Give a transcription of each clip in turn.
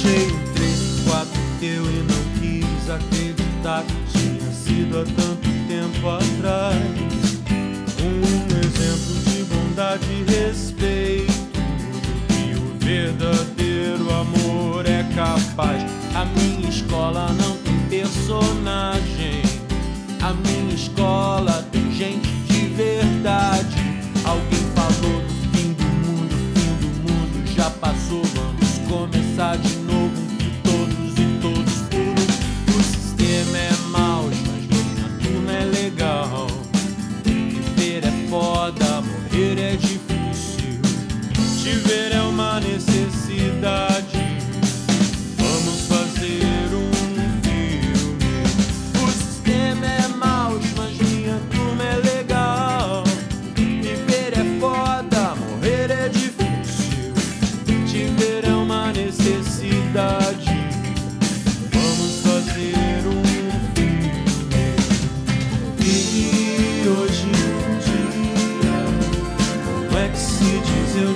Cheio um três, e quatro teu e não quis acreditar que tinha sido há tanto tempo atrás.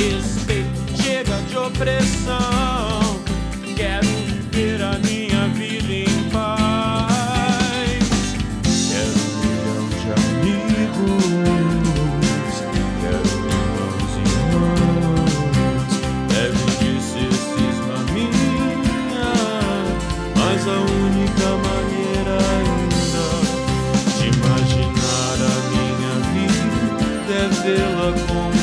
respeito, chega de opressão. Quero viver a minha vida em paz. Quero um milhão de amigos, quero irmãos e irmãs. Deve de ser cisma minha, mas a única maneira ainda de imaginar a minha vida é vê-la com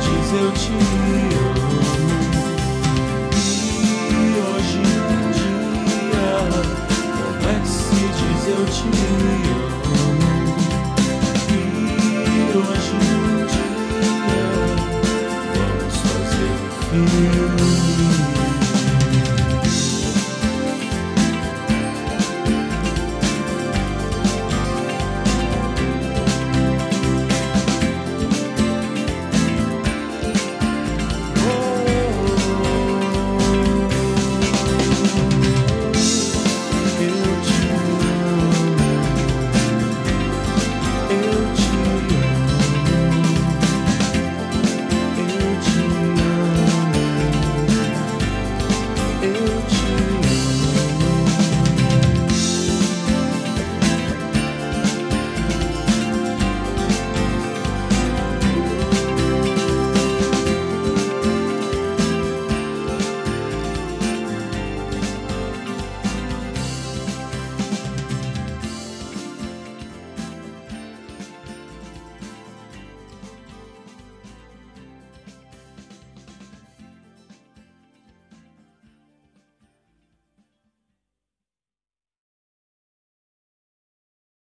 diz eu te amo. E hoje em dia, comece é e diz eu te amo.